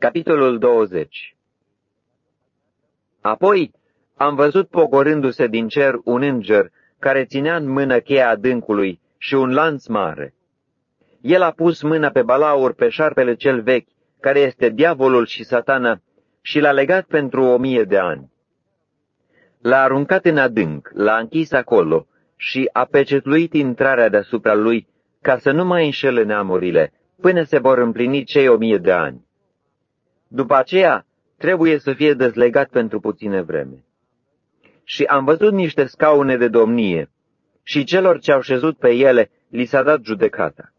Capitolul 20 Apoi am văzut pogorându-se din cer un înger care ținea în mână cheia adâncului și un lanț mare. El a pus mâna pe balaur pe șarpele cel vechi, care este diavolul și satana, și l-a legat pentru o mie de ani. L-a aruncat în adânc, l-a închis acolo și a pecetluit intrarea deasupra lui ca să nu mai înșele neamurile, până se vor împlini cei o mie de ani. După aceea, trebuie să fie dezlegat pentru puține vreme. Și am văzut niște scaune de domnie, și celor ce au șezut pe ele li s-a dat judecata.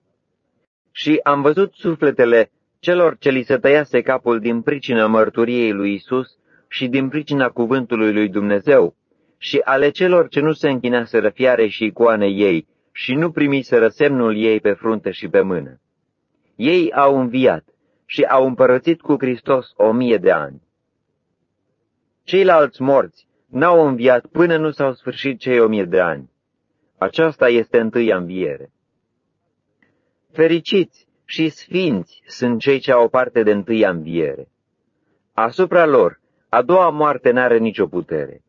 Și am văzut sufletele celor ce li se tăiase capul din pricina mărturiei lui Isus și din pricina cuvântului lui Dumnezeu, și ale celor ce nu se închinaseră fiare și icoane ei și nu primiseră semnul ei pe frunte și pe mână. Ei au înviat și au împărățit cu Hristos o mie de ani. Ceilalți morți n-au înviat până nu s-au sfârșit cei o mie de ani. Aceasta este întâia înviere. Fericiți și sfinți sunt cei ce au parte de întâia înviere. Asupra lor, a doua moarte n-are nicio putere,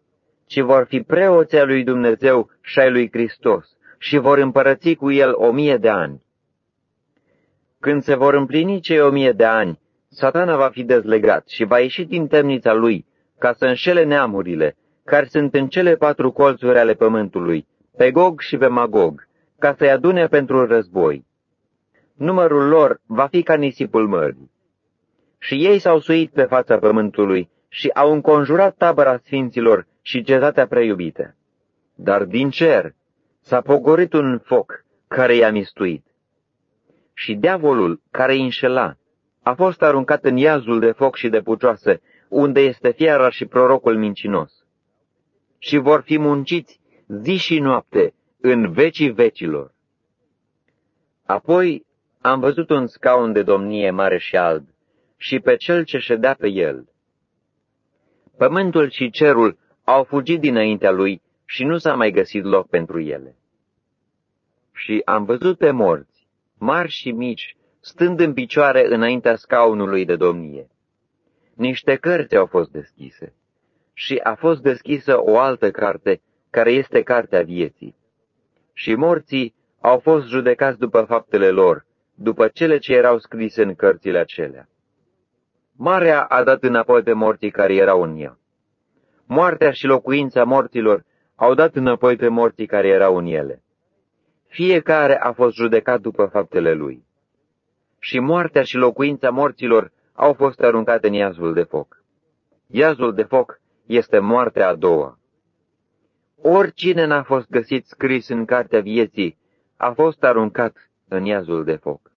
ci vor fi preoții al lui Dumnezeu și ai lui Hristos și vor împărăți cu el o mie de ani. Când se vor împlini cei o mie de ani, satana va fi dezlegat și va ieși din temnița lui ca să înșele neamurile, care sunt în cele patru colțuri ale pământului, pe Gog și pe Magog, ca să-i adune pentru război. Numărul lor va fi ca nisipul mării. Și ei s-au suit pe fața pământului și au înconjurat tabăra sfinților și cetatea preiubită. Dar din cer s-a pogorit un foc care i-a mistuit. Și diavolul care îi înșela a fost aruncat în iazul de foc și de pucioasă, unde este fiara și prorocul mincinos. Și vor fi munciți zi și noapte în vecii vecilor. Apoi am văzut un scaun de domnie mare și alb și pe cel ce ședea pe el. Pământul și cerul au fugit dinaintea lui și nu s-a mai găsit loc pentru ele. Și am văzut pe morți, mari și mici, stând în picioare înaintea scaunului de domnie. Niște cărți au fost deschise și a fost deschisă o altă carte, care este cartea vieții. Și morții au fost judecați după faptele lor, după cele ce erau scrise în cărțile acelea. Marea a dat înapoi pe morții care erau în ea. Moartea și locuința morților au dat înapoi pe morții care erau în ele. Fiecare a fost judecat după faptele lui. Și moartea și locuința morților au fost aruncate în iazul de foc. Iazul de foc este moartea a doua. Oricine n-a fost găsit scris în cartea vieții a fost aruncat în iazul de foc.